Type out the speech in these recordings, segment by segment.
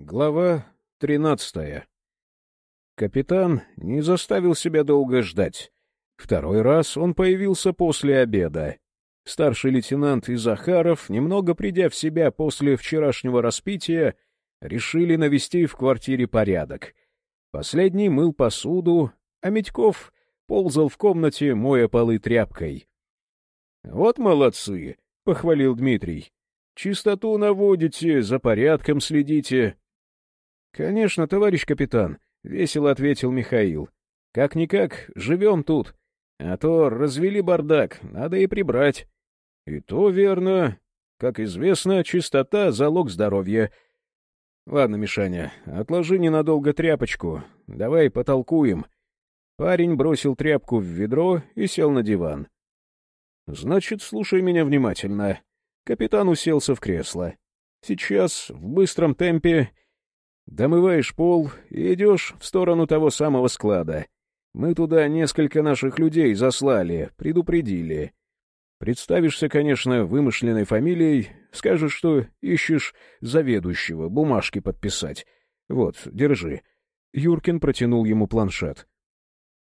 Глава тринадцатая. Капитан не заставил себя долго ждать. Второй раз он появился после обеда. Старший лейтенант и Захаров, немного придя в себя после вчерашнего распития, решили навести в квартире порядок. Последний мыл посуду, а Медьков ползал в комнате, моя полы тряпкой. — Вот молодцы! — похвалил Дмитрий. — Чистоту наводите, за порядком следите. — Конечно, товарищ капитан, — весело ответил Михаил. — Как-никак, живем тут. А то развели бардак, надо и прибрать. — И то верно. Как известно, чистота — залог здоровья. — Ладно, Мишаня, отложи ненадолго тряпочку. Давай потолкуем. Парень бросил тряпку в ведро и сел на диван. — Значит, слушай меня внимательно. Капитан уселся в кресло. Сейчас, в быстром темпе, Домываешь пол и идешь в сторону того самого склада. Мы туда несколько наших людей заслали, предупредили. Представишься, конечно, вымышленной фамилией, скажешь, что ищешь заведующего, бумажки подписать. Вот, держи. Юркин протянул ему планшет.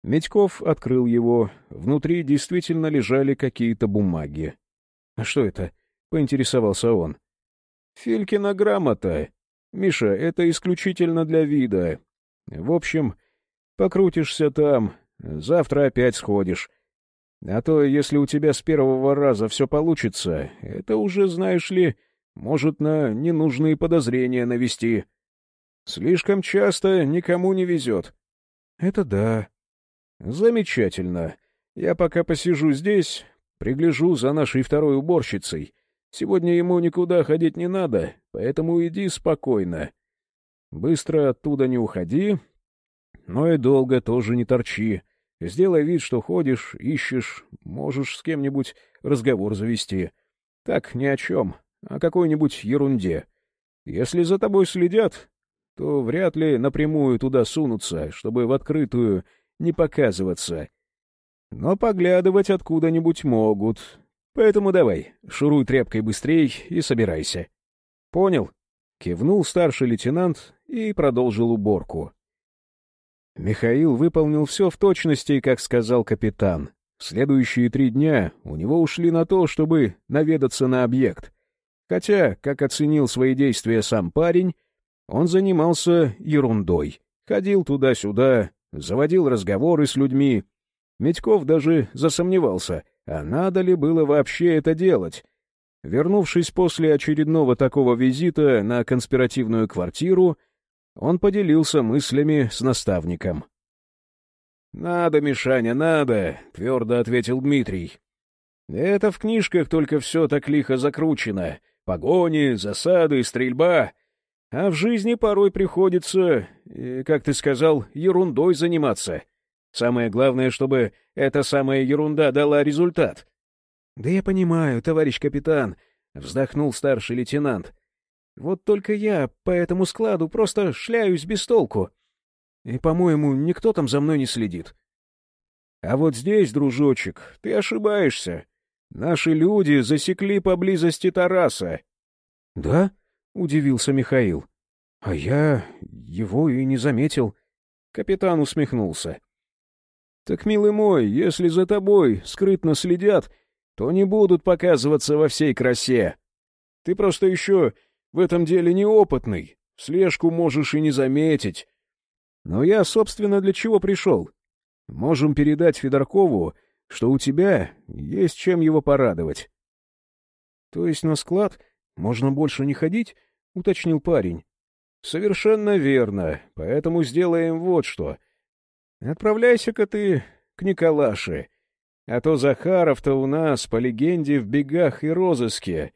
Медьков открыл его. Внутри действительно лежали какие-то бумаги. — А что это? — поинтересовался он. — Филькина грамота, Миша, это исключительно для вида. В общем, покрутишься там, завтра опять сходишь. А то, если у тебя с первого раза все получится, это уже, знаешь ли, может на ненужные подозрения навести. Слишком часто никому не везет. Это да. Замечательно. Я пока посижу здесь, пригляжу за нашей второй уборщицей. Сегодня ему никуда ходить не надо, поэтому иди спокойно. Быстро оттуда не уходи, но и долго тоже не торчи. Сделай вид, что ходишь, ищешь, можешь с кем-нибудь разговор завести. Так, ни о чем, о какой-нибудь ерунде. Если за тобой следят, то вряд ли напрямую туда сунутся, чтобы в открытую не показываться. Но поглядывать откуда-нибудь могут, Поэтому давай, шуруй тряпкой быстрей и собирайся. — Понял? — кивнул старший лейтенант и продолжил уборку. Михаил выполнил все в точности, как сказал капитан. Следующие три дня у него ушли на то, чтобы наведаться на объект. Хотя, как оценил свои действия сам парень, он занимался ерундой. Ходил туда-сюда, заводил разговоры с людьми. Медьков даже засомневался, а надо ли было вообще это делать? Вернувшись после очередного такого визита на конспиративную квартиру, он поделился мыслями с наставником. «Надо, Мишаня, надо», — твердо ответил Дмитрий. «Это в книжках только все так лихо закручено. Погони, засады, стрельба. А в жизни порой приходится, э, как ты сказал, ерундой заниматься. Самое главное, чтобы эта самая ерунда дала результат. — Да я понимаю, товарищ капитан, — вздохнул старший лейтенант. — Вот только я по этому складу просто шляюсь без толку. И, по-моему, никто там за мной не следит. — А вот здесь, дружочек, ты ошибаешься. Наши люди засекли поблизости Тараса. — Да? — удивился Михаил. — А я его и не заметил. Капитан усмехнулся. — так, милый мой, если за тобой скрытно следят, то не будут показываться во всей красе. Ты просто еще в этом деле неопытный, слежку можешь и не заметить. Но я, собственно, для чего пришел? Можем передать Федоркову, что у тебя есть чем его порадовать. — То есть на склад можно больше не ходить? — уточнил парень. — Совершенно верно, поэтому сделаем вот что — Отправляйся-ка ты к Николаше, а то Захаров-то у нас, по легенде, в бегах и розыске.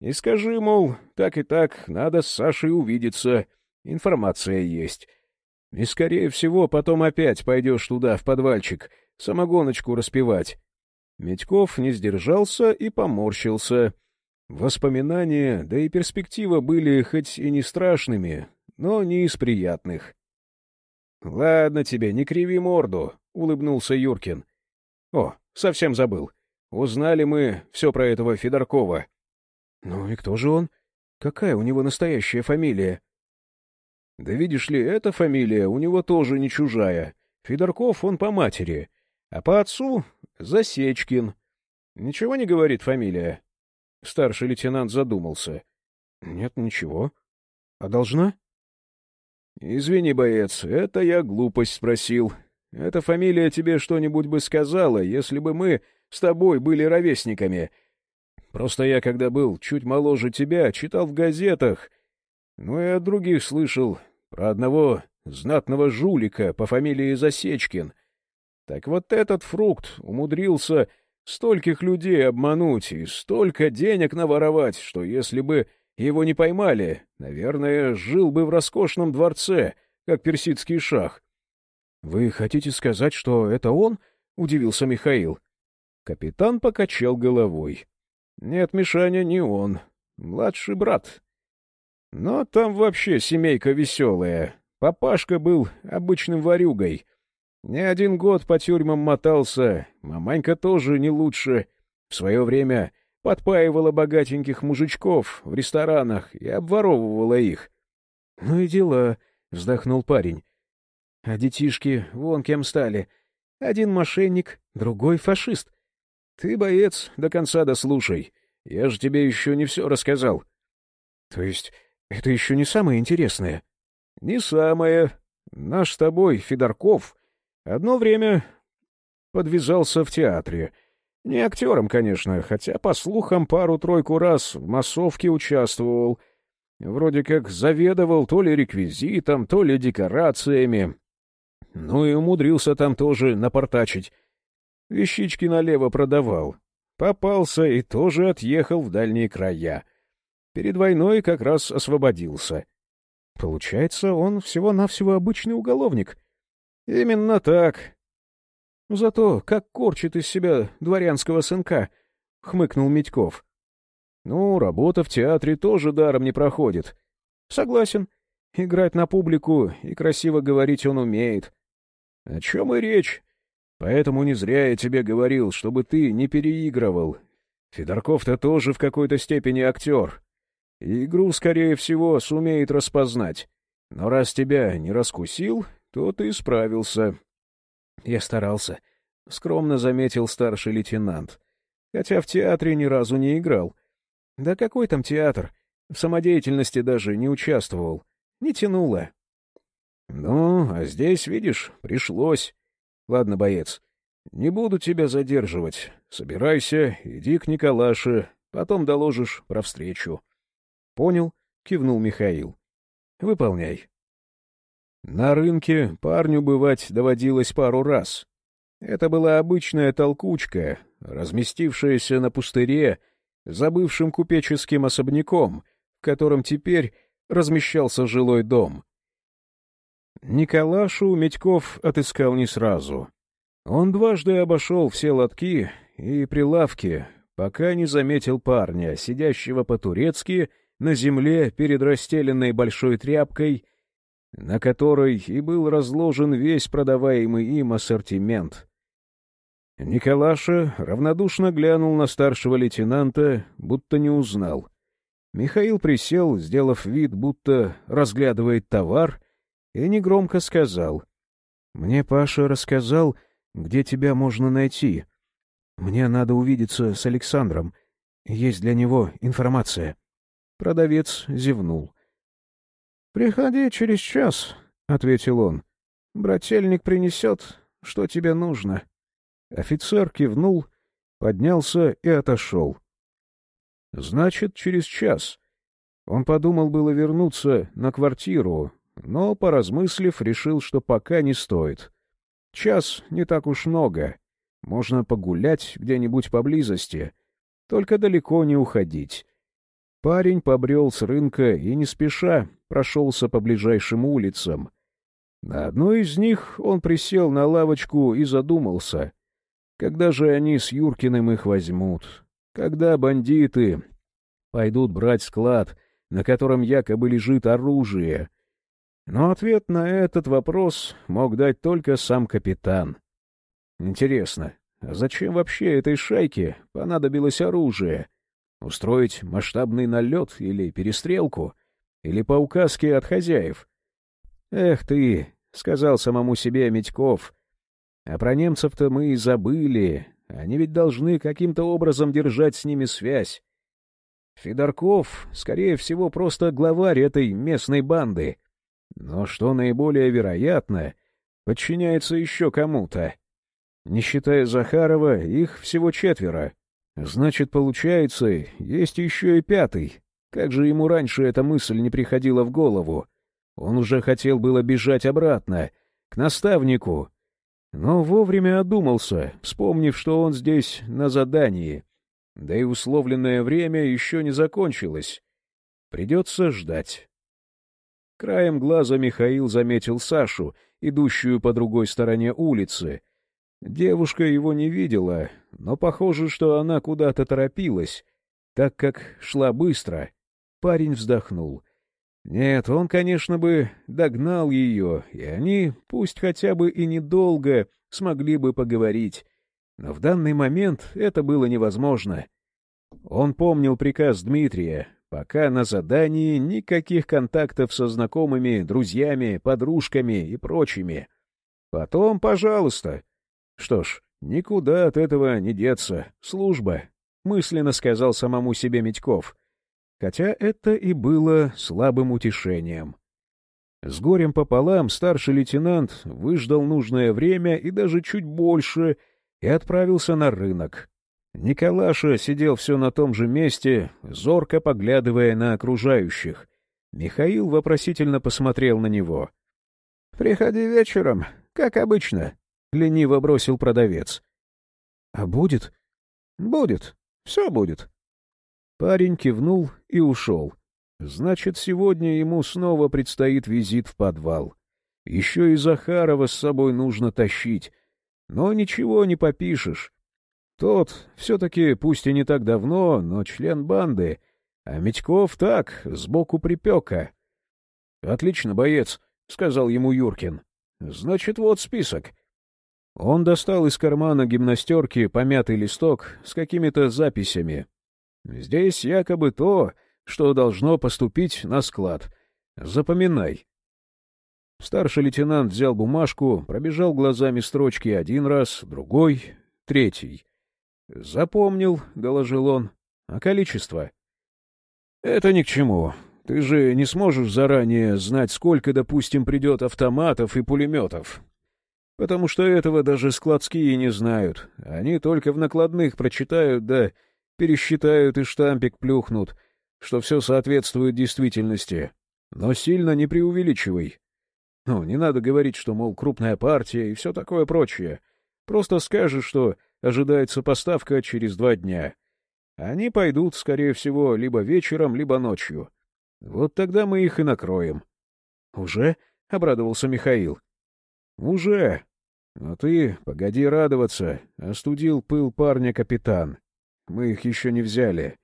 И скажи, мол, так и так, надо с Сашей увидеться, информация есть. И, скорее всего, потом опять пойдешь туда, в подвальчик, самогоночку распивать. Медьков не сдержался и поморщился. Воспоминания, да и перспектива были хоть и не страшными, но не из приятных. — Ладно тебе, не криви морду, — улыбнулся Юркин. — О, совсем забыл. Узнали мы все про этого Федоркова. — Ну и кто же он? Какая у него настоящая фамилия? Да видишь ли, эта фамилия у него тоже не чужая. Федорков он по матери, а по отцу — Засечкин. Ничего не говорит фамилия? Старший лейтенант задумался. — Нет, ничего. — А должна? — Извини, боец, это я глупость спросил. Эта фамилия тебе что-нибудь бы сказала, если бы мы с тобой были ровесниками. Просто я, когда был чуть моложе тебя, читал в газетах, ну и от других слышал про одного знатного жулика по фамилии Засечкин. Так вот этот фрукт умудрился стольких людей обмануть и столько денег наворовать, что если бы его не поймали, наверное, жил бы в роскошном дворце, как персидский шах. — Вы хотите сказать, что это он? — удивился Михаил. Капитан покачал головой. — Нет, Мишаня, не он. Младший брат. Но там вообще семейка веселая. Папашка был обычным ворюгой. Не один год по тюрьмам мотался, маманька тоже не лучше. В свое время подпаивала богатеньких мужичков в ресторанах и обворовывала их. — Ну и дела, — вздохнул парень. — А детишки вон кем стали. Один мошенник, другой фашист. Ты, боец, до конца дослушай. Я же тебе еще не все рассказал. — То есть это еще не самое интересное? — Не самое. Наш с тобой, Федорков, одно время подвязался в театре — не актером, конечно, хотя, по слухам, пару-тройку раз в массовке участвовал. Вроде как заведовал то ли реквизитом, то ли декорациями. Ну и умудрился там тоже напортачить. Вещички налево продавал. Попался и тоже отъехал в дальние края. Перед войной как раз освободился. Получается, он всего-навсего обычный уголовник. Именно так. — Зато как корчит из себя дворянского сынка, — хмыкнул Митьков. — Ну, работа в театре тоже даром не проходит. — Согласен. Играть на публику и красиво говорить он умеет. — О чем и речь. Поэтому не зря я тебе говорил, чтобы ты не переигрывал. Федорков-то тоже в какой-то степени актер. игру, скорее всего, сумеет распознать. Но раз тебя не раскусил, то ты справился. Я старался, — скромно заметил старший лейтенант. Хотя в театре ни разу не играл. Да какой там театр? В самодеятельности даже не участвовал. Не тянуло. Ну, а здесь, видишь, пришлось. Ладно, боец, не буду тебя задерживать. Собирайся, иди к Николаше, потом доложишь про встречу. Понял, кивнул Михаил. Выполняй. На рынке парню бывать доводилось пару раз. Это была обычная толкучка, разместившаяся на пустыре, за бывшим купеческим особняком, в котором теперь размещался жилой дом. Николашу Медьков отыскал не сразу. Он дважды обошел все лотки и прилавки, пока не заметил парня, сидящего по-турецки на земле перед расстеленной большой тряпкой — на которой и был разложен весь продаваемый им ассортимент. Николаша равнодушно глянул на старшего лейтенанта, будто не узнал. Михаил присел, сделав вид, будто разглядывает товар, и негромко сказал. — Мне Паша рассказал, где тебя можно найти. Мне надо увидеться с Александром. Есть для него информация. Продавец зевнул. «Приходи через час», — ответил он. «Брательник принесет, что тебе нужно». Офицер кивнул, поднялся и отошел. «Значит, через час». Он подумал было вернуться на квартиру, но, поразмыслив, решил, что пока не стоит. Час не так уж много. Можно погулять где-нибудь поблизости, только далеко не уходить. Парень побрел с рынка и не спеша прошелся по ближайшим улицам. На одной из них он присел на лавочку и задумался. Когда же они с Юркиным их возьмут? Когда бандиты пойдут брать склад, на котором якобы лежит оружие? Но ответ на этот вопрос мог дать только сам капитан. Интересно, а зачем вообще этой шайке понадобилось оружие? Устроить масштабный налет или перестрелку? Или по указке от хозяев? «Эх ты!» — сказал самому себе Митьков. «А про немцев-то мы и забыли. Они ведь должны каким-то образом держать с ними связь. Федорков, скорее всего, просто главарь этой местной банды. Но что наиболее вероятно, подчиняется еще кому-то. Не считая Захарова, их всего четверо. Значит, получается, есть еще и пятый. Как же ему раньше эта мысль не приходила в голову? Он уже хотел было бежать обратно, к наставнику. Но вовремя одумался, вспомнив, что он здесь на задании. Да и условленное время еще не закончилось. Придется ждать. Краем глаза Михаил заметил Сашу, идущую по другой стороне улицы. Девушка его не видела, но похоже, что она куда-то торопилась, так как шла быстро. Парень вздохнул. Нет, он, конечно бы, догнал ее, и они, пусть хотя бы и недолго, смогли бы поговорить. Но в данный момент это было невозможно. Он помнил приказ Дмитрия, пока на задании никаких контактов со знакомыми, друзьями, подружками и прочими. Потом, пожалуйста. Что ж, никуда от этого не деться. Служба, — мысленно сказал самому себе Митьков. Хотя это и было слабым утешением. С горем пополам старший лейтенант выждал нужное время и даже чуть больше — и отправился на рынок. Николаша сидел все на том же месте, зорко поглядывая на окружающих. Михаил вопросительно посмотрел на него. — Приходи вечером, как обычно, — лениво бросил продавец. — А будет? — Будет. Все будет. Парень кивнул и ушел. Значит, сегодня ему снова предстоит визит в подвал. Еще и Захарова с собой нужно тащить, но ничего не попишешь. Тот все-таки, пусть и не так давно, но член банды, а Митьков так, сбоку припека. — Отлично, боец, — сказал ему Юркин. — Значит, вот список. Он достал из кармана гимнастерки помятый листок с какими-то записями. Здесь якобы то, что должно поступить на склад. Запоминай. Старший лейтенант взял бумажку, пробежал глазами строчки один раз, другой, третий. «Запомнил», — доложил он. «А количество?» «Это ни к чему. Ты же не сможешь заранее знать, сколько, допустим, придет автоматов и пулеметов. Потому что этого даже складские не знают. Они только в накладных прочитают, да пересчитают и штампик плюхнут, что все соответствует действительности. Но сильно не преувеличивай. Ну, не надо говорить, что, мол, крупная партия и все такое прочее. Просто скажешь, что ожидается поставка через два дня. Они пойдут, скорее всего, либо вечером, либо ночью. Вот тогда мы их и накроем. — Уже? — обрадовался Михаил. — Уже. Но ты, погоди радоваться, — остудил пыл парня капитан. Мы их еще не взяли.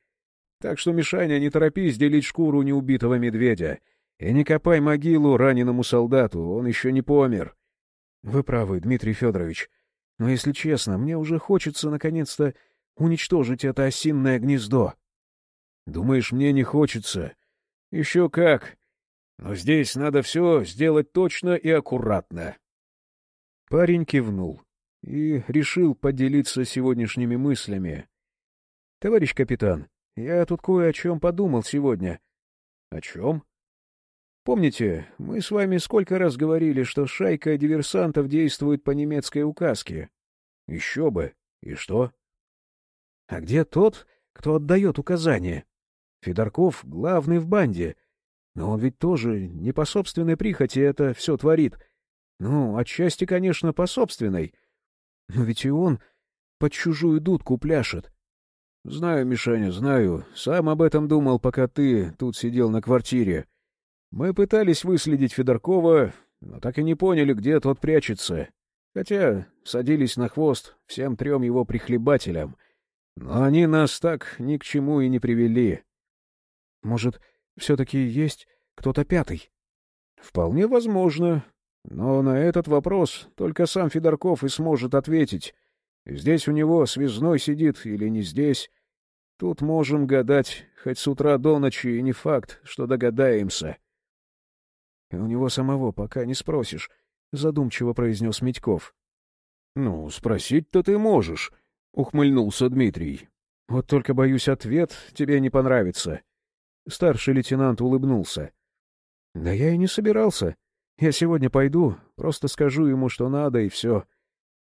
Так что, Мишаня, не торопись делить шкуру неубитого медведя. И не копай могилу раненому солдату, он еще не помер. — Вы правы, Дмитрий Федорович. Но, если честно, мне уже хочется, наконец-то, уничтожить это осинное гнездо. — Думаешь, мне не хочется? — Еще как. Но здесь надо все сделать точно и аккуратно. Парень кивнул и решил поделиться сегодняшними мыслями. — Товарищ капитан, я тут кое о чем подумал сегодня. — О чем? Помните, мы с вами сколько раз говорили, что шайка диверсантов действует по немецкой указке? Еще бы. И что? А где тот, кто отдает указания? Федорков главный в банде. Но он ведь тоже не по собственной прихоти это все творит. Ну, отчасти, конечно, по собственной. Но ведь и он под чужую дудку пляшет. Знаю, Мишаня, знаю. Сам об этом думал, пока ты тут сидел на квартире. Мы пытались выследить Федоркова, но так и не поняли, где тот прячется. Хотя садились на хвост всем трем его прихлебателям. Но они нас так ни к чему и не привели. Может, все-таки есть кто-то пятый? Вполне возможно. Но на этот вопрос только сам Федорков и сможет ответить. Здесь у него связной сидит или не здесь. Тут можем гадать хоть с утра до ночи, и не факт, что догадаемся. у него самого пока не спросишь», — задумчиво произнес Митьков. «Ну, спросить-то ты можешь», — ухмыльнулся Дмитрий. «Вот только, боюсь, ответ тебе не понравится». Старший лейтенант улыбнулся. «Да я и не собирался. Я сегодня пойду, просто скажу ему, что надо, и все.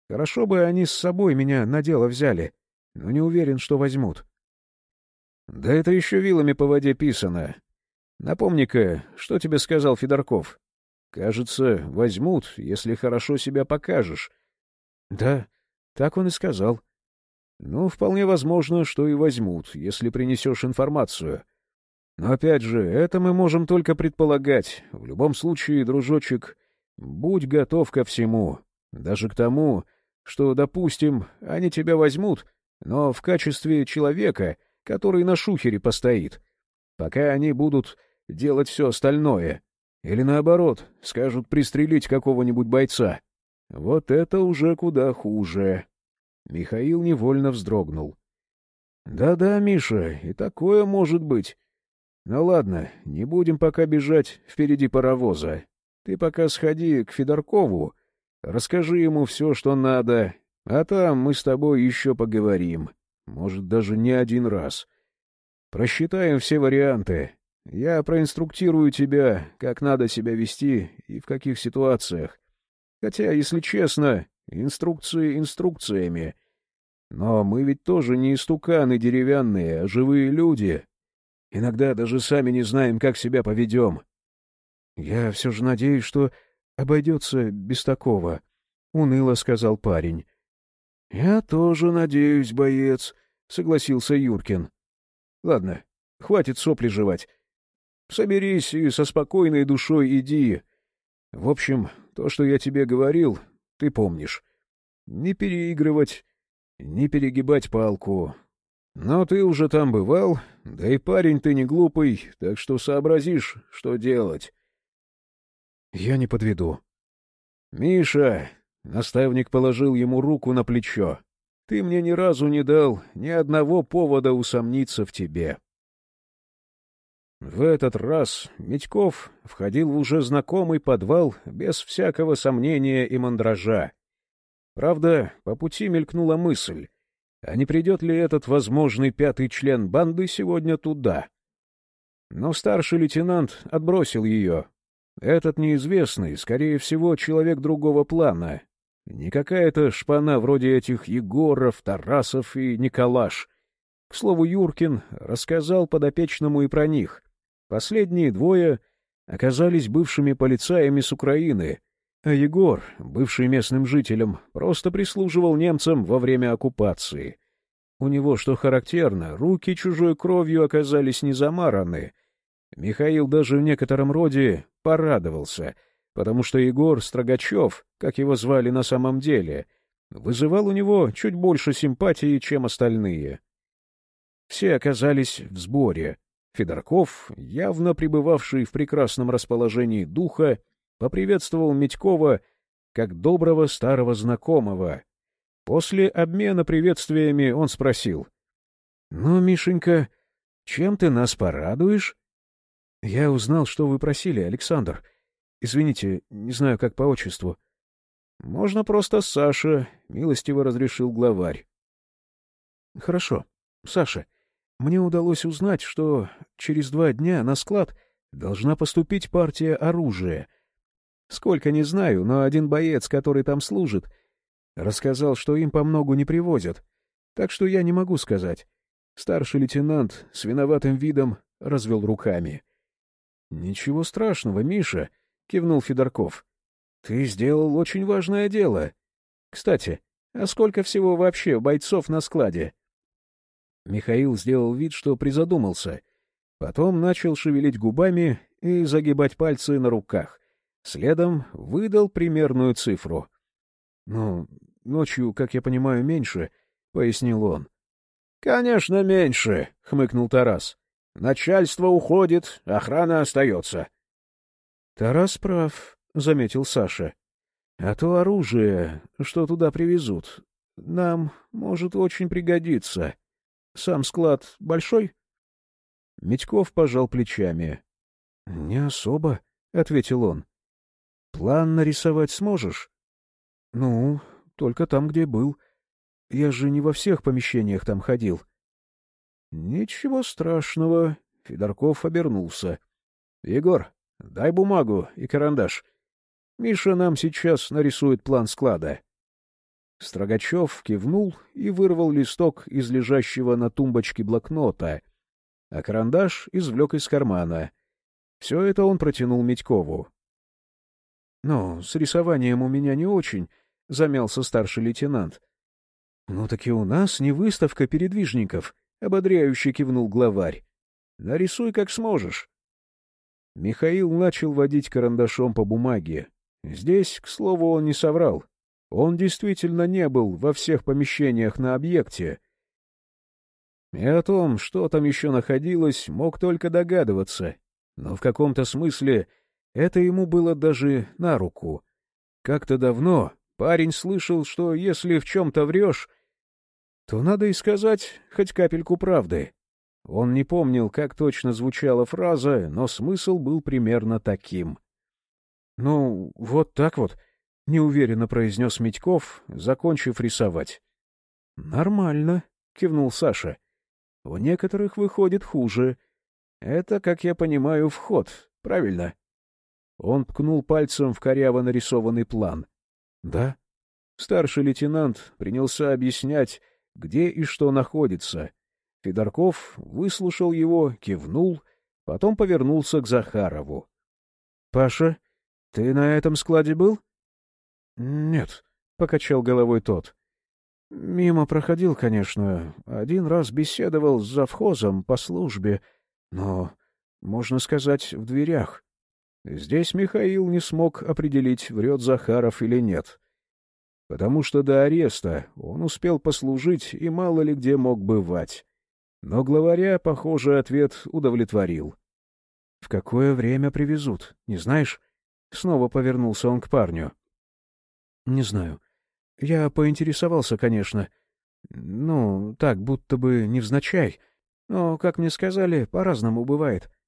Хорошо бы они с собой меня на дело взяли, но не уверен, что возьмут». «Да это еще вилами по воде писано. Напомни-ка, что тебе сказал Федорков? Кажется, возьмут, если хорошо себя покажешь». «Да, так он и сказал». «Ну, вполне возможно, что и возьмут, если принесешь информацию». Но опять же, это мы можем только предполагать. В любом случае, дружочек, будь готов ко всему. Даже к тому, что, допустим, они тебя возьмут, но в качестве человека, который на шухере постоит. Пока они будут делать все остальное. Или наоборот, скажут пристрелить какого-нибудь бойца. Вот это уже куда хуже. Михаил невольно вздрогнул. «Да-да, Миша, и такое может быть. Ну ладно, не будем пока бежать впереди паровоза. Ты пока сходи к Федоркову, расскажи ему все, что надо, а там мы с тобой еще поговорим. Может, даже не один раз. Просчитаем все варианты. Я проинструктирую тебя, как надо себя вести и в каких ситуациях. Хотя, если честно, инструкции инструкциями. Но мы ведь тоже не истуканы деревянные, а живые люди, Иногда даже сами не знаем, как себя поведем. Я все же надеюсь, что обойдется без такого, — уныло сказал парень. — Я тоже надеюсь, боец, — согласился Юркин. — Ладно, хватит сопли жевать. Соберись и со спокойной душой иди. В общем, то, что я тебе говорил, ты помнишь. Не переигрывать, не перегибать палку, но ты уже там бывал, да и парень ты не глупый, так что сообразишь, что делать. Я не подведу. Миша, наставник положил ему руку на плечо. Ты мне ни разу не дал ни одного повода усомниться в тебе. В этот раз Митьков входил в уже знакомый подвал без всякого сомнения и мандража. Правда, по пути мелькнула мысль, а не придет ли этот возможный пятый член банды сегодня туда? Но старший лейтенант отбросил ее. Этот неизвестный, скорее всего, человек другого плана. Не какая-то шпана вроде этих Егоров, Тарасов и Николаш. К слову, Юркин рассказал подопечному и про них. Последние двое оказались бывшими полицаями с Украины, а Егор, бывший местным жителем, просто прислуживал немцам во время оккупации. У него, что характерно, руки чужой кровью оказались не замараны. Михаил даже в некотором роде порадовался, потому что Егор Строгачев, как его звали на самом деле, вызывал у него чуть больше симпатии, чем остальные. Все оказались в сборе. Федорков, явно пребывавший в прекрасном расположении духа, поприветствовал Медькова как доброго старого знакомого. После обмена приветствиями он спросил. — Ну, Мишенька, чем ты нас порадуешь? — Я узнал, что вы просили, Александр. Извините, не знаю, как по отчеству. — Можно просто Саша, — милостиво разрешил главарь. — Хорошо. Саша, мне удалось узнать, что через два дня на склад должна поступить партия оружия — Сколько не знаю, но один боец, который там служит, рассказал, что им по многу не привозят. Так что я не могу сказать. Старший лейтенант с виноватым видом развел руками. — Ничего страшного, Миша, — кивнул Федорков. — Ты сделал очень важное дело. Кстати, а сколько всего вообще бойцов на складе? Михаил сделал вид, что призадумался. Потом начал шевелить губами и загибать пальцы на руках. Следом выдал примерную цифру. — Ну, ночью, как я понимаю, меньше, — пояснил он. — Конечно, меньше, — хмыкнул Тарас. — Начальство уходит, охрана остается. — Тарас прав, — заметил Саша. — А то оружие, что туда привезут, нам может очень пригодиться. Сам склад большой? Митьков пожал плечами. — Не особо, ответил он. План нарисовать сможешь? Ну, только там, где был. Я же не во всех помещениях там ходил. Ничего страшного. Федорков обернулся. Егор, дай бумагу и карандаш. Миша нам сейчас нарисует план склада. Строгачев кивнул и вырвал листок из лежащего на тумбочке блокнота, а карандаш извлек из кармана. Все это он протянул Медькову. — Ну, с рисованием у меня не очень, — замялся старший лейтенант. — Ну так и у нас не выставка передвижников, — ободряюще кивнул главарь. — Нарисуй как сможешь. Михаил начал водить карандашом по бумаге. Здесь, к слову, он не соврал. Он действительно не был во всех помещениях на объекте. И о том, что там еще находилось, мог только догадываться. Но в каком-то смысле это ему было даже на руку. Как-то давно парень слышал, что если в чем-то врешь, то надо и сказать хоть капельку правды. Он не помнил, как точно звучала фраза, но смысл был примерно таким. — Ну, вот так вот, — неуверенно произнес Митьков, закончив рисовать. — Нормально, — кивнул Саша. — У некоторых выходит хуже. Это, как я понимаю, вход, правильно? Он ткнул пальцем в коряво нарисованный план. — Да. Старший лейтенант принялся объяснять, где и что находится. Федорков выслушал его, кивнул, потом повернулся к Захарову. — Паша, ты на этом складе был? —— Нет, — покачал головой тот. — Мимо проходил, конечно. Один раз беседовал с завхозом по службе, но, можно сказать, в дверях. Здесь Михаил не смог определить, врет Захаров или нет. Потому что до ареста он успел послужить и мало ли где мог бывать. Но главаря, похоже, ответ удовлетворил. — В какое время привезут, не знаешь? Снова повернулся он к парню. —— Не знаю. Я поинтересовался, конечно. Ну, так, будто бы невзначай. Но, как мне сказали, по-разному бывает. —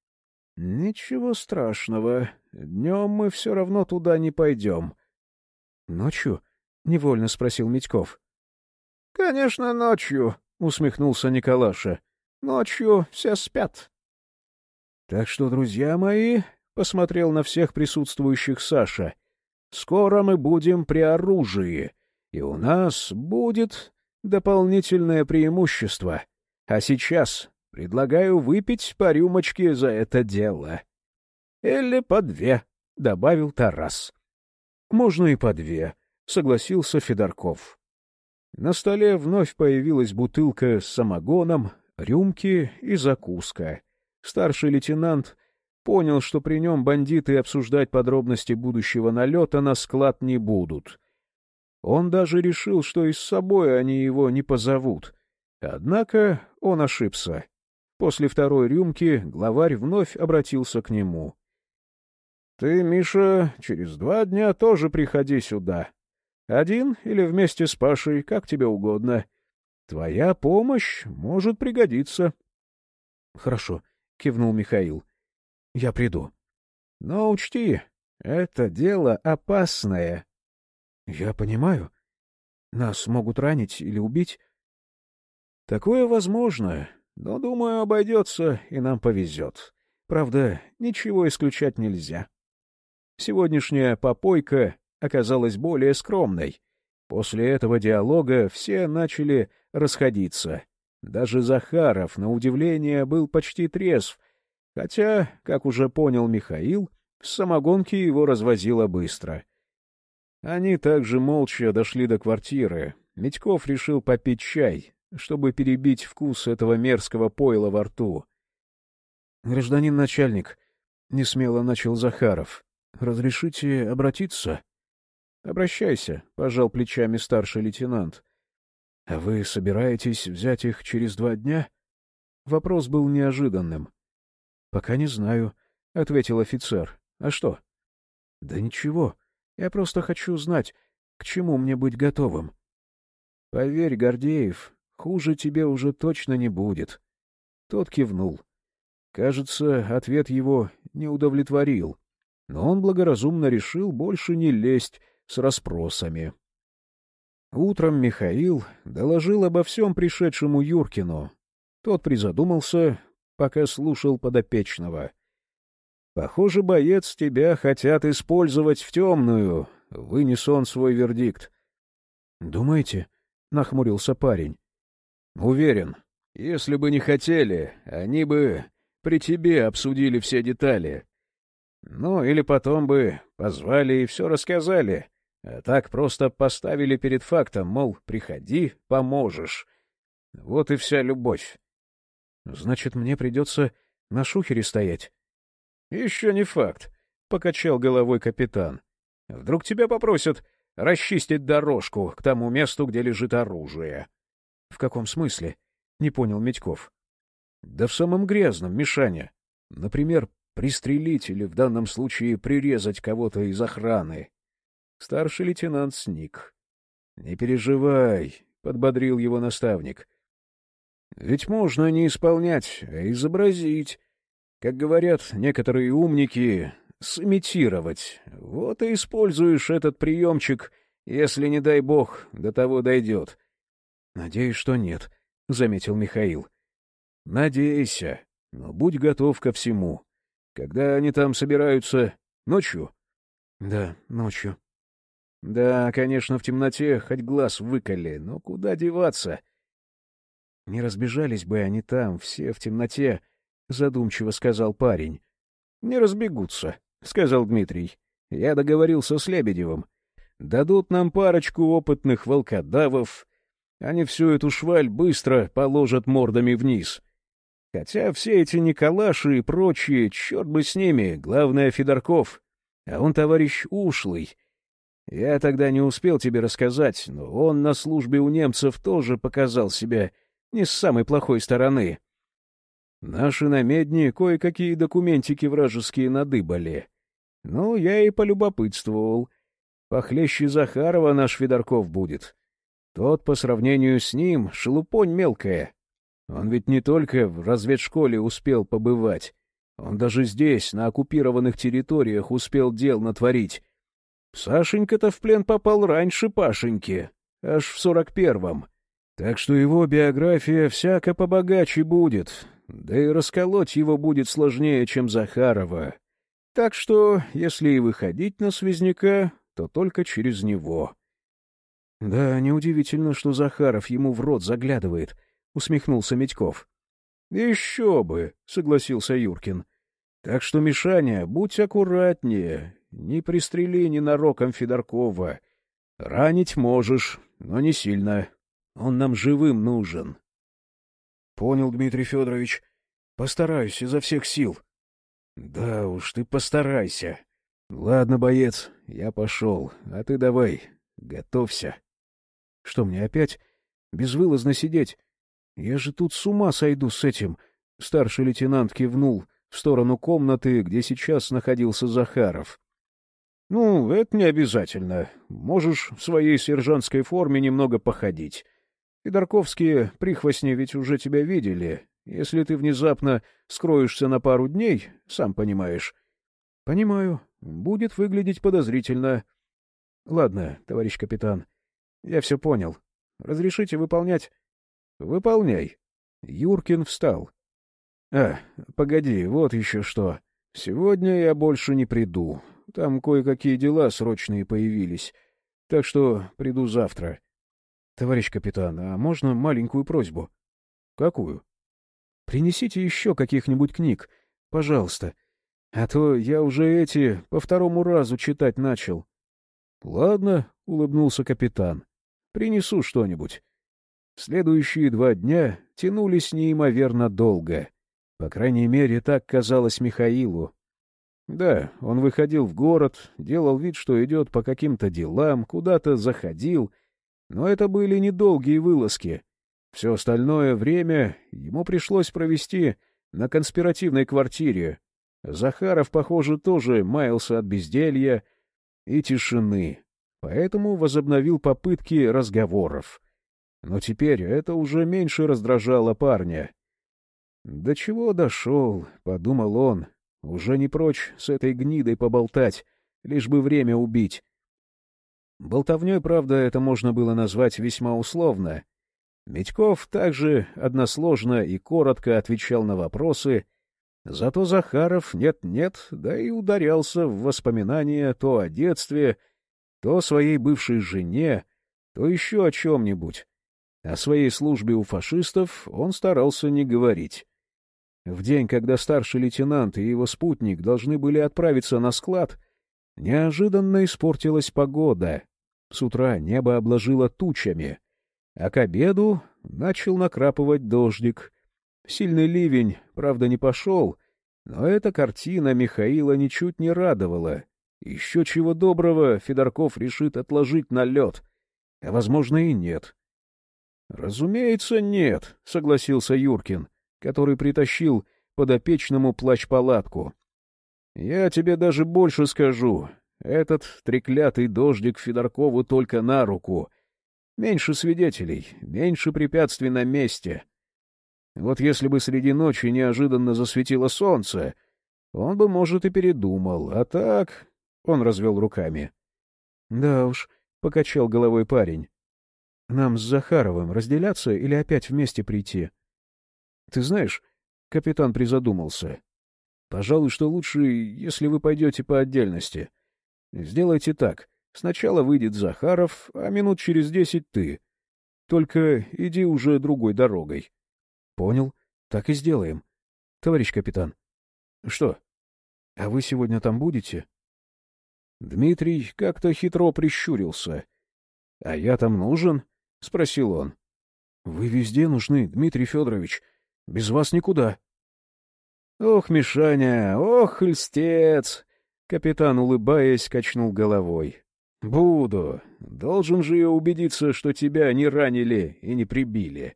Ничего страшного. Днем мы все равно туда не пойдем. — Ночью? — невольно спросил Митьков. — Конечно, ночью, — усмехнулся Николаша. — Ночью все спят. — Так что, друзья мои, — посмотрел на всех присутствующих Саша, — Скоро мы будем при оружии, и у нас будет дополнительное преимущество. А сейчас предлагаю выпить по рюмочке за это дело. — Или по две, — добавил Тарас. — Можно и по две, — согласился Федорков. На столе вновь появилась бутылка с самогоном, рюмки и закуска. Старший лейтенант понял, что при нем бандиты обсуждать подробности будущего налета на склад не будут. Он даже решил, что и с собой они его не позовут. Однако он ошибся. После второй рюмки главарь вновь обратился к нему. — Ты, Миша, через два дня тоже приходи сюда. Один или вместе с Пашей, как тебе угодно. Твоя помощь может пригодиться. — Хорошо, — кивнул Михаил. Я приду. Но учти, это дело опасное. Я понимаю. Нас могут ранить или убить. Такое возможно, но, думаю, обойдется, и нам повезет. Правда, ничего исключать нельзя. Сегодняшняя попойка оказалась более скромной. После этого диалога все начали расходиться. Даже Захаров, на удивление, был почти трезв Хотя, как уже понял Михаил, с самогонки его развозило быстро. Они также молча дошли до квартиры. Медьков решил попить чай, чтобы перебить вкус этого мерзкого пойла во рту. — Гражданин начальник, — несмело начал Захаров, — разрешите обратиться? — Обращайся, — пожал плечами старший лейтенант. — А вы собираетесь взять их через два дня? Вопрос был неожиданным. — Пока не знаю, — ответил офицер. — А что? — Да ничего. Я просто хочу знать, к чему мне быть готовым. — Поверь, Гордеев, хуже тебе уже точно не будет. Тот кивнул. Кажется, ответ его не удовлетворил. но он благоразумно решил больше не лезть с расспросами. Утром Михаил доложил обо всем пришедшему Юркину. Тот призадумался, пока слушал подопечного. — Похоже, боец, тебя хотят использовать в темную, — вынес он свой вердикт. — Думаете? — нахмурился парень. — Уверен. Если бы не хотели, они бы при тебе обсудили все детали. Ну, или потом бы позвали и все рассказали. А так просто поставили перед фактом, мол, приходи, поможешь. Вот и вся любовь. Значит, мне придется на шухере стоять. — Еще не факт, — покачал головой капитан. — Вдруг тебя попросят расчистить дорожку к тому месту, где лежит оружие. — В каком смысле? — не понял Медьков. — Да в самом грязном, Мишаня. Например, пристрелить или в данном случае прирезать кого-то из охраны. Старший лейтенант сник. — Не переживай, — подбодрил его наставник. — Ведь можно не исполнять, а изобразить. Как говорят некоторые умники, сымитировать. Вот и используешь этот приемчик, если, не дай бог, до того дойдет. — Надеюсь, что нет, — заметил Михаил. — Надейся, но будь готов ко всему. Когда они там собираются? Ночью? — Да, ночью. — Да, конечно, в темноте хоть глаз выколи, но куда деваться? — Не разбежались бы они там, все в темноте, — задумчиво сказал парень. — Не разбегутся, — сказал Дмитрий. — Я договорился с Лебедевым. Дадут нам парочку опытных волкодавов. Они всю эту шваль быстро положат мордами вниз. Хотя все эти Николаши и прочие, черт бы с ними, главное Федорков. А он товарищ ушлый. Я тогда не успел тебе рассказать, но он на службе у немцев тоже показал себя не с самой плохой стороны. Наши намедни кое-какие документики вражеские надыбали. Ну, я и полюбопытствовал. Похлеще Захарова наш Федорков будет. Тот, по сравнению с ним, шелупонь мелкая. Он ведь не только в разведшколе успел побывать. Он даже здесь, на оккупированных территориях, успел дел натворить. Сашенька-то в плен попал раньше Пашеньки, аж в сорок первом. Так что его биография всяко побогаче будет, да и расколоть его будет сложнее, чем Захарова. Так что, если и выходить на связняка, то только через него. — Да, неудивительно, что Захаров ему в рот заглядывает, — усмехнулся Медьков. — Еще бы, — согласился Юркин. — Так что, Мишаня, будь аккуратнее, не пристрели ненароком Федоркова. Ранить можешь, но не сильно. Он нам живым нужен. Понял, Дмитрий Федорович. Постараюсь изо всех сил. Да уж, ты постарайся. Ладно, боец, я пошел, а ты давай, готовься. Что мне опять безвылазно сидеть? Я же тут с ума сойду с этим. Старший лейтенант кивнул в сторону комнаты, где сейчас находился Захаров. — Ну, это не обязательно. Можешь в своей сержантской форме немного походить. Федорковские прихвостни ведь уже тебя видели. Если ты внезапно скроешься на пару дней, сам понимаешь. — Понимаю. Будет выглядеть подозрительно. — Ладно, товарищ капитан, я все понял. Разрешите выполнять? — Выполняй. Юркин встал. — А, погоди, вот еще что. Сегодня я больше не приду. Там кое-какие дела срочные появились. Так что приду завтра. — Товарищ капитан, а можно маленькую просьбу? — Какую? — Принесите еще каких-нибудь книг, пожалуйста. А то я уже эти по второму разу читать начал. — Ладно, — улыбнулся капитан. — Принесу что-нибудь. Следующие два дня тянулись неимоверно долго. По крайней мере, так казалось Михаилу. Да, он выходил в город, делал вид, что идет по каким-то делам, куда-то заходил — но это были недолгие вылазки. Все остальное время ему пришлось провести на конспиративной квартире. Захаров, похоже, тоже маялся от безделья и тишины, поэтому возобновил попытки разговоров. Но теперь это уже меньше раздражало парня. «До чего дошел?» — подумал он. уже не прочь с этой гнидой поболтать, лишь бы время убить. Болтовней, правда, это можно было назвать весьма условно. Медьков также односложно и коротко отвечал на вопросы, зато Захаров нет-нет, да и ударялся в воспоминания то о детстве, то о своей бывшей жене, то еще о чем-нибудь. О своей службе у фашистов он старался не говорить. В день, когда старший лейтенант и его спутник должны были отправиться на склад, неожиданно испортилась погода. С утра небо обложило тучами, а к обеду начал накрапывать дождик. Сильный ливень, правда, не пошел, но эта картина Михаила ничуть не радовала. Еще чего доброго Федорков решит отложить на лед, а, возможно, и нет. — Разумеется, нет, — согласился Юркин. — который притащил подопечному плащ-палатку. Я тебе даже больше скажу. Этот треклятый дождик Федоркову только на руку. Меньше свидетелей, меньше препятствий на месте. Вот если бы среди ночи неожиданно засветило солнце, он бы, может, и передумал. А так... Он развел руками. — Да уж, — покачал головой парень. — Нам с Захаровым разделяться или опять вместе прийти? Ты знаешь, капитан призадумался. Пожалуй, что лучше, если вы пойдете по отдельности. Сделайте так. Сначала выйдет Захаров, а минут через десять ты. Только иди уже другой дорогой. Понял. Так и сделаем. Товарищ капитан. Что? А вы сегодня там будете? Дмитрий как-то хитро прищурился. — А я там нужен? — спросил он. — Вы везде нужны, Дмитрий Федорович. — без вас никуда. — Ох, Мишаня, ох, льстец! — капитан, улыбаясь, качнул головой. — Буду. Должен же я убедиться, что тебя не ранили и не прибили.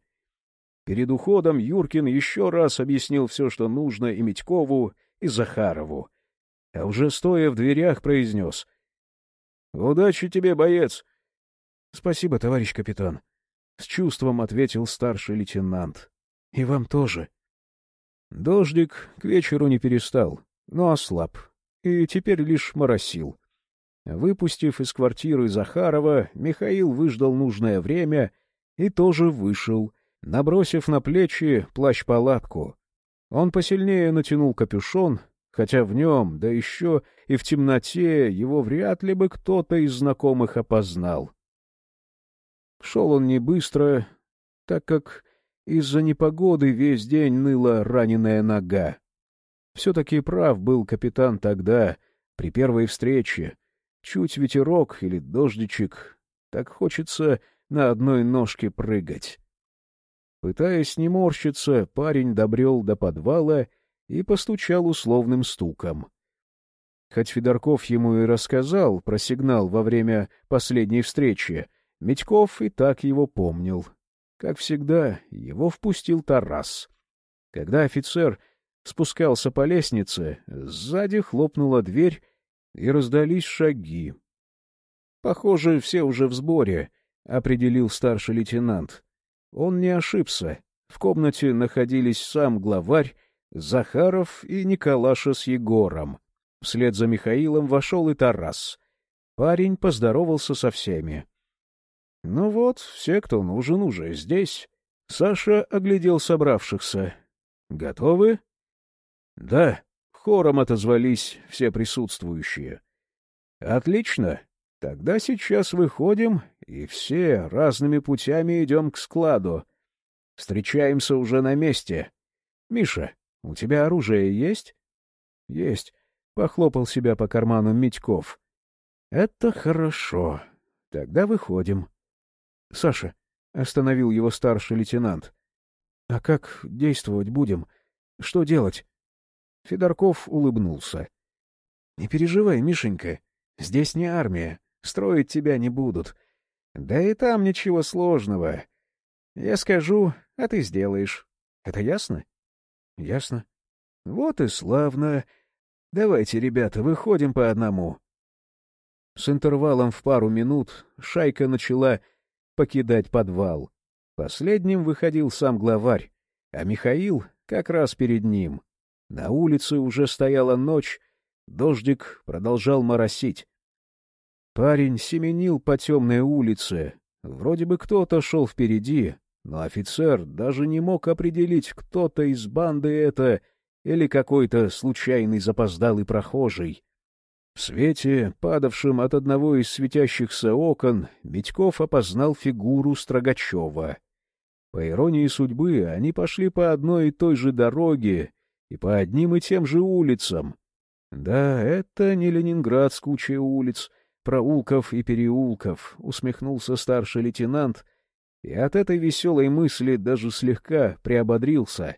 Перед уходом Юркин еще раз объяснил все, что нужно и Митькову, и Захарову. А уже стоя в дверях произнес. — Удачи тебе, боец! — Спасибо, товарищ капитан. С чувством ответил старший лейтенант. И вам тоже. Дождик к вечеру не перестал, но ослаб, и теперь лишь моросил. Выпустив из квартиры Захарова, Михаил выждал нужное время и тоже вышел, набросив на плечи плащ-палатку. Он посильнее натянул капюшон, хотя в нем, да еще и в темноте, его вряд ли бы кто-то из знакомых опознал. Шел он не быстро, так как из-за непогоды весь день ныла раненая нога. Все-таки прав был капитан тогда, при первой встрече. Чуть ветерок или дождичек, так хочется на одной ножке прыгать. Пытаясь не морщиться, парень добрел до подвала и постучал условным стуком. Хоть Федорков ему и рассказал про сигнал во время последней встречи, Медьков и так его помнил. Как всегда, его впустил Тарас. Когда офицер спускался по лестнице, сзади хлопнула дверь, и раздались шаги. «Похоже, все уже в сборе», — определил старший лейтенант. Он не ошибся. В комнате находились сам главарь, Захаров и Николаша с Егором. Вслед за Михаилом вошел и Тарас. Парень поздоровался со всеми. Ну вот, все, кто нужен, уже здесь. Саша оглядел собравшихся. Готовы? Да, хором отозвались все присутствующие. Отлично. Тогда сейчас выходим, и все разными путями идем к складу. Встречаемся уже на месте. Миша, у тебя оружие есть? Есть. Похлопал себя по карману Митьков. Это хорошо. Тогда выходим. — Саша, — остановил его старший лейтенант. — А как действовать будем? Что делать? Федорков улыбнулся. — Не переживай, Мишенька, здесь не армия, строить тебя не будут. Да и там ничего сложного. Я скажу, а ты сделаешь. Это ясно? — Ясно. — Вот и славно. Давайте, ребята, выходим по одному. С интервалом в пару минут шайка начала покидать подвал. Последним выходил сам главарь, а Михаил как раз перед ним. На улице уже стояла ночь, дождик продолжал моросить. Парень семенил по темной улице. Вроде бы кто-то шел впереди, но офицер даже не мог определить, кто-то из банды это или какой-то случайный запоздалый прохожий. В свете, падавшем от одного из светящихся окон, Митьков опознал фигуру Строгачева. По иронии судьбы, они пошли по одной и той же дороге и по одним и тем же улицам. Да, это не Ленинград с кучей улиц, проулков и переулков, усмехнулся старший лейтенант, и от этой веселой мысли даже слегка приободрился.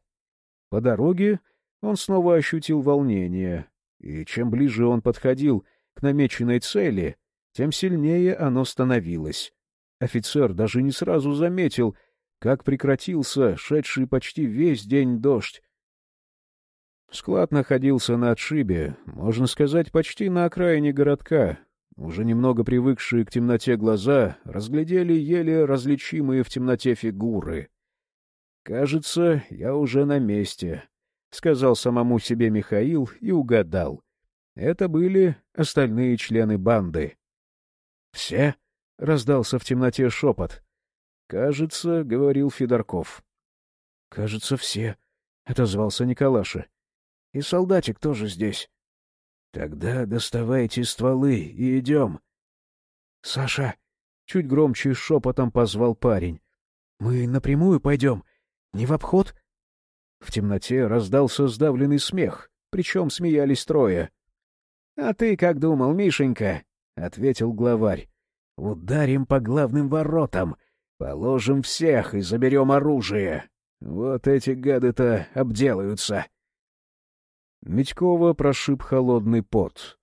По дороге он снова ощутил волнение, и чем ближе он подходил к намеченной цели, тем сильнее оно становилось. Офицер даже не сразу заметил, как прекратился шедший почти весь день дождь. Склад находился на отшибе, можно сказать, почти на окраине городка. Уже немного привыкшие к темноте глаза разглядели еле различимые в темноте фигуры. «Кажется, я уже на месте», — сказал самому себе Михаил и угадал. Это были остальные члены банды. «Все?» — раздался в темноте шепот. «Кажется, — говорил Федорков. «Кажется, все», — отозвался Николаша. «И солдатик тоже здесь». «Тогда доставайте стволы и идем». «Саша!» — чуть громче шепотом позвал парень. «Мы напрямую пойдем, не в обход?» В темноте раздался сдавленный смех, причем смеялись трое. — А ты как думал, Мишенька? — ответил главарь. — Ударим по главным воротам, положим всех и заберем оружие. Вот эти гады-то обделаются. Митькова прошиб холодный пот.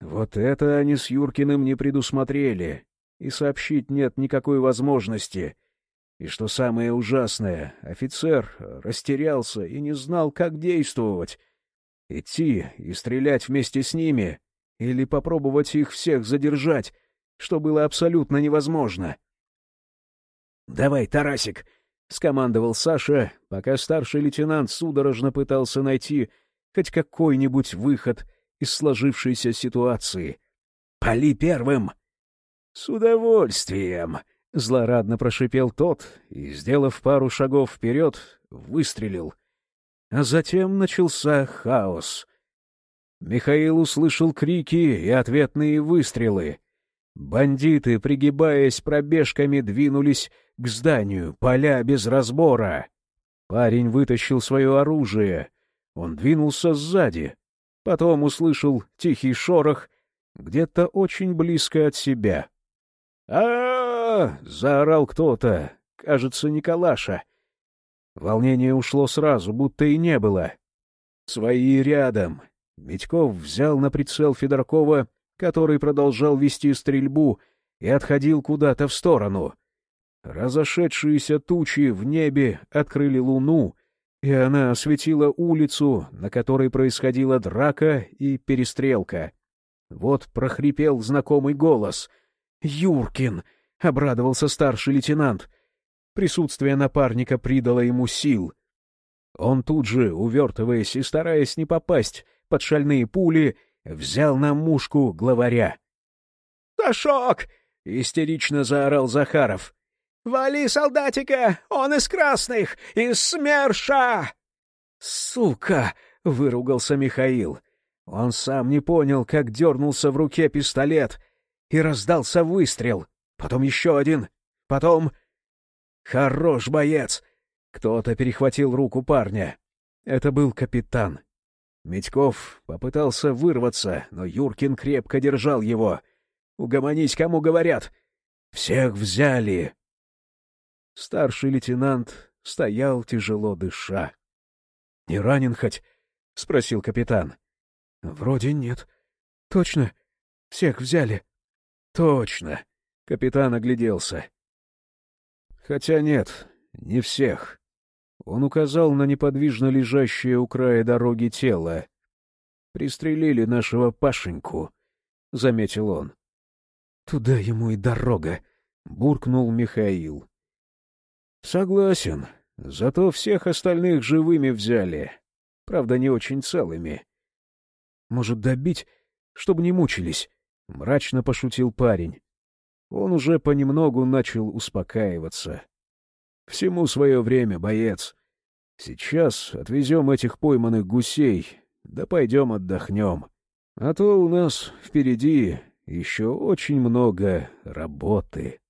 Вот это они с Юркиным не предусмотрели, и сообщить нет никакой возможности. И что самое ужасное, офицер растерялся и не знал, как действовать. Идти и стрелять вместе с ними или попробовать их всех задержать, что было абсолютно невозможно. «Давай, Тарасик!» — скомандовал Саша, пока старший лейтенант судорожно пытался найти хоть какой-нибудь выход из сложившейся ситуации. «Пали первым!» «С удовольствием!» — злорадно прошипел тот и, сделав пару шагов вперед, выстрелил — а затем начался хаос. Михаил услышал крики и ответные выстрелы. Бандиты, пригибаясь пробежками, двинулись к зданию, поля без разбора. Парень вытащил свое оружие. Он двинулся сзади. Потом услышал тихий шорох где-то очень близко от себя. а, -а, -а заорал кто-то, кажется, Николаша. Волнение ушло сразу, будто и не было. Свои рядом. Митьков взял на прицел Федоркова, который продолжал вести стрельбу, и отходил куда-то в сторону. Разошедшиеся тучи в небе открыли луну, и она осветила улицу, на которой происходила драка и перестрелка. Вот прохрипел знакомый голос. «Юркин!» — обрадовался старший лейтенант — Присутствие напарника придало ему сил. Он тут же, увертываясь и стараясь не попасть под шальные пули, взял на мушку главаря. «Сашок!» — истерично заорал Захаров. «Вали солдатика! Он из красных! Из СМЕРШа!» «Сука!» — выругался Михаил. Он сам не понял, как дернулся в руке пистолет, и раздался выстрел. Потом еще один. Потом «Хорош, боец!» Кто-то перехватил руку парня. Это был капитан. Медьков попытался вырваться, но Юркин крепко держал его. «Угомонись, кому говорят!» «Всех взяли!» Старший лейтенант стоял, тяжело дыша. «Не ранен хоть?» — спросил капитан. «Вроде нет. Точно. Всех взяли». «Точно». Капитан огляделся. Хотя нет, не всех. Он указал на неподвижно лежащее у края дороги тело. «Пристрелили нашего Пашеньку», — заметил он. «Туда ему и дорога», — буркнул Михаил. «Согласен. Зато всех остальных живыми взяли. правда, не очень целыми. «Может, добить, чтобы не мучились?» — мрачно пошутил парень. Он уже понемногу начал успокаиваться. «Всему свое время, боец. Сейчас отвезем этих пойманных гусей, да пойдем отдохнем. А то у нас впереди еще очень много работы».